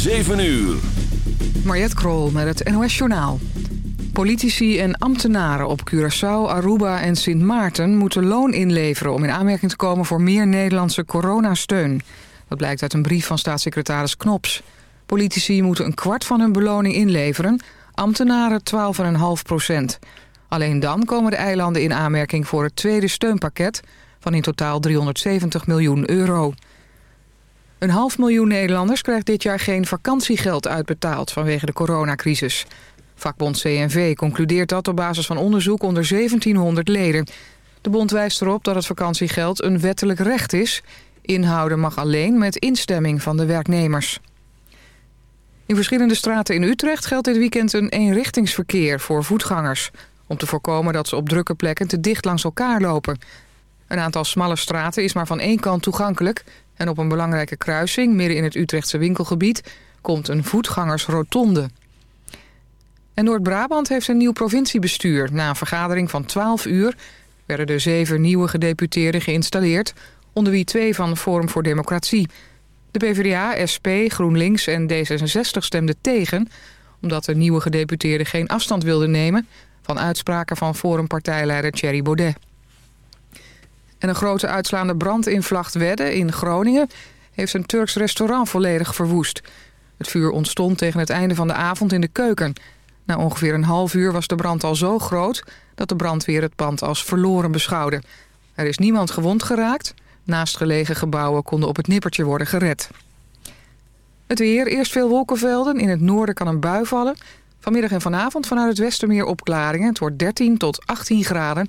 7 uur. Mariette Krol met het NOS Journaal. Politici en ambtenaren op Curaçao, Aruba en Sint Maarten... moeten loon inleveren om in aanmerking te komen voor meer Nederlandse coronasteun. Dat blijkt uit een brief van staatssecretaris Knops. Politici moeten een kwart van hun beloning inleveren, ambtenaren 12,5 procent. Alleen dan komen de eilanden in aanmerking voor het tweede steunpakket... van in totaal 370 miljoen euro. Een half miljoen Nederlanders krijgt dit jaar geen vakantiegeld uitbetaald vanwege de coronacrisis. Vakbond CNV concludeert dat op basis van onderzoek onder 1700 leden. De bond wijst erop dat het vakantiegeld een wettelijk recht is. Inhouden mag alleen met instemming van de werknemers. In verschillende straten in Utrecht geldt dit weekend een eenrichtingsverkeer voor voetgangers. Om te voorkomen dat ze op drukke plekken te dicht langs elkaar lopen. Een aantal smalle straten is maar van één kant toegankelijk... En op een belangrijke kruising, midden in het Utrechtse winkelgebied... komt een voetgangersrotonde. En Noord-Brabant heeft een nieuw provinciebestuur. Na een vergadering van 12 uur werden de zeven nieuwe gedeputeerden geïnstalleerd... onder wie twee van Forum voor Democratie. De PvdA, SP, GroenLinks en D66 stemden tegen... omdat de nieuwe gedeputeerden geen afstand wilden nemen... van uitspraken van Forum-partijleider Thierry Baudet. En een grote uitslaande brand in in Groningen... heeft een Turks restaurant volledig verwoest. Het vuur ontstond tegen het einde van de avond in de keuken. Na ongeveer een half uur was de brand al zo groot... dat de brandweer het pand als verloren beschouwde. Er is niemand gewond geraakt. Naastgelegen gebouwen konden op het nippertje worden gered. Het weer, eerst veel wolkenvelden. In het noorden kan een bui vallen. Vanmiddag en vanavond vanuit het westen meer opklaringen. Het wordt 13 tot 18 graden...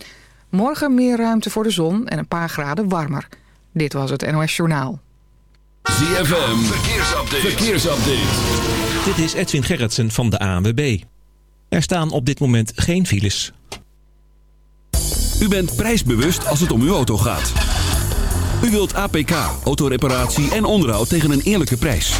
Morgen meer ruimte voor de zon en een paar graden warmer. Dit was het NOS Journaal. ZFM, verkeersupdate. verkeersupdate. Dit is Edwin Gerritsen van de ANWB. Er staan op dit moment geen files. U bent prijsbewust als het om uw auto gaat. U wilt APK, autoreparatie en onderhoud tegen een eerlijke prijs.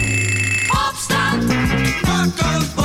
Wakker worden.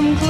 I'm close.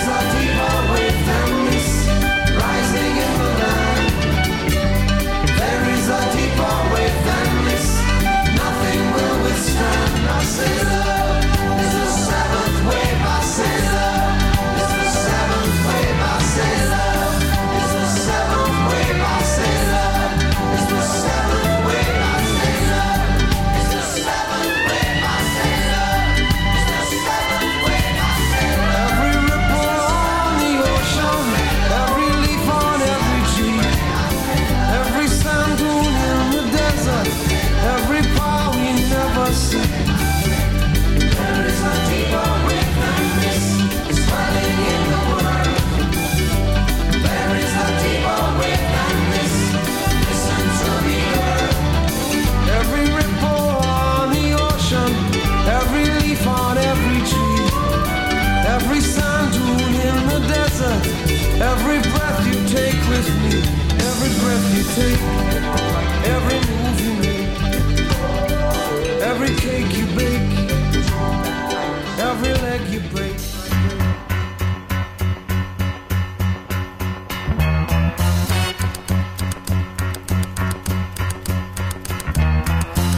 every move you make, every cake you bake, every leg you break.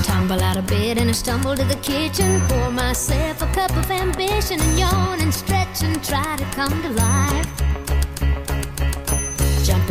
Tumble out of bed and I stumble to the kitchen. Pour myself a cup of ambition and yawn and stretch and try to come to life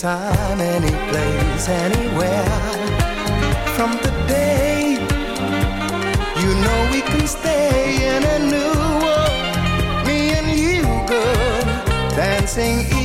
time, any place, anywhere. From today, you know we can stay in a new world. Me and you, girl, dancing.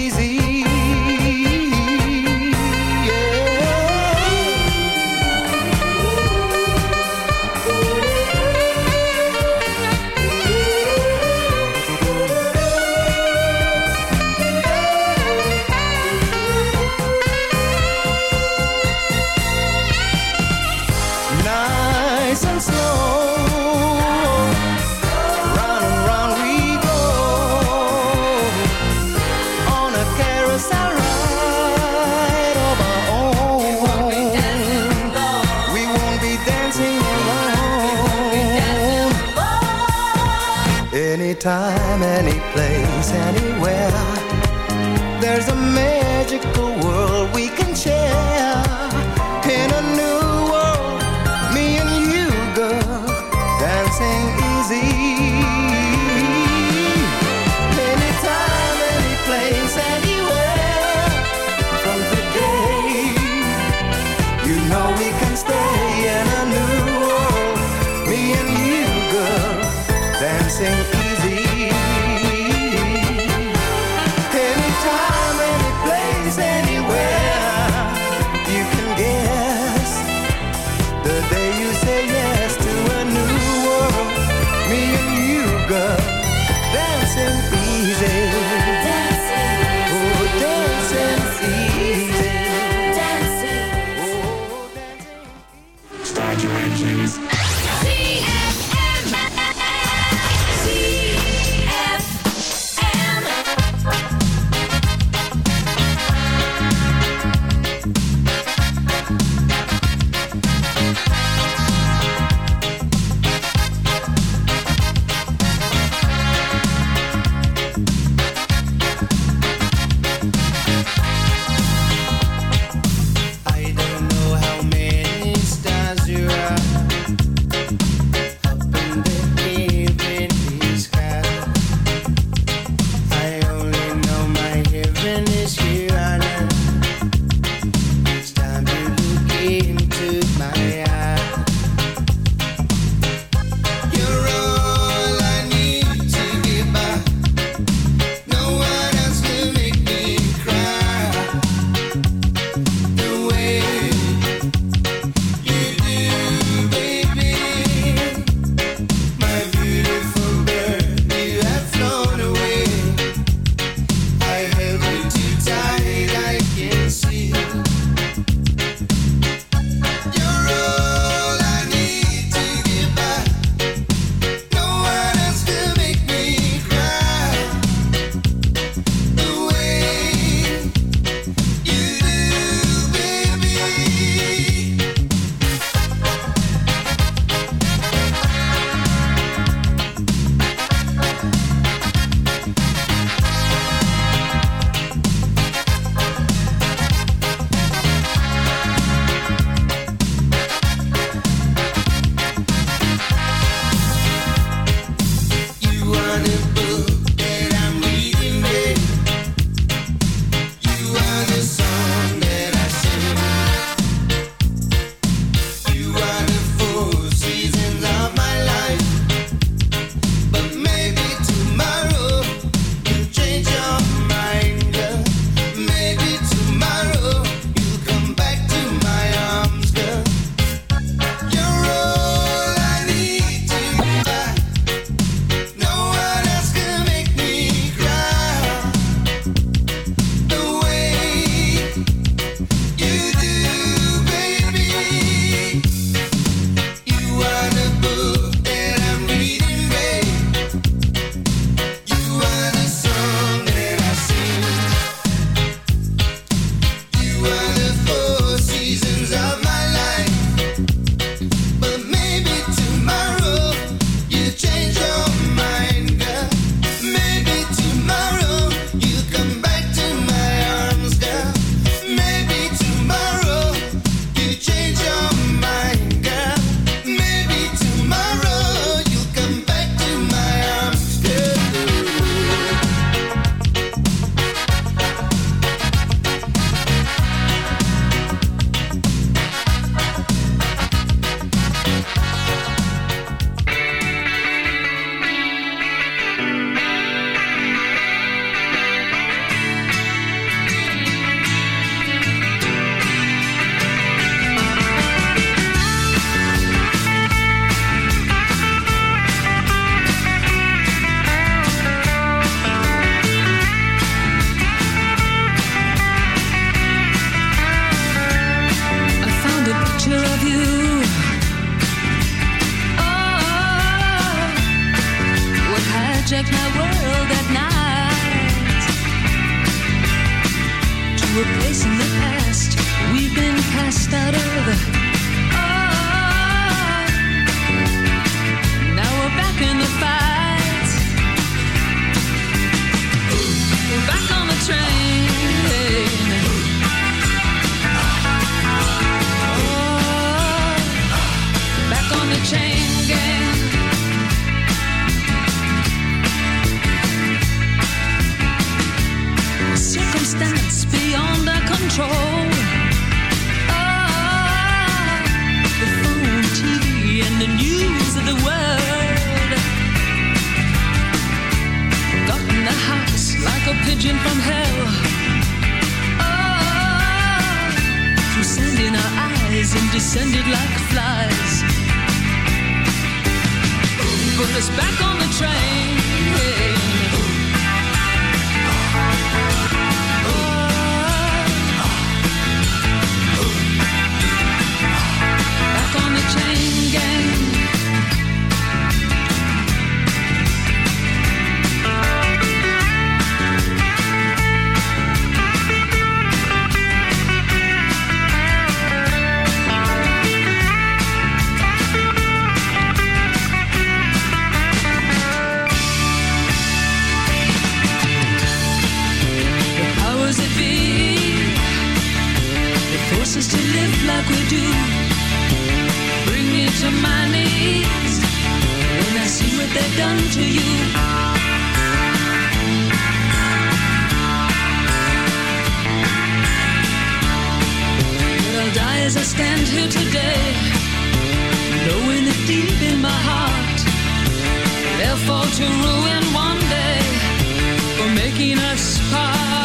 nice and easy like we do. Bring me to my knees when I see what they've done to you. But I'll die as I stand here today, knowing that deep in my heart they'll fall to ruin one day for making us part.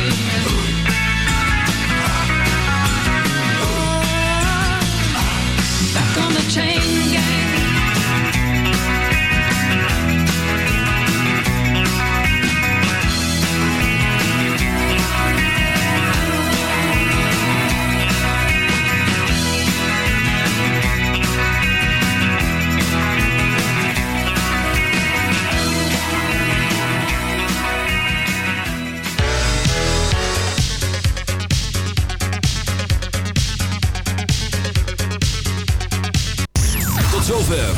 change.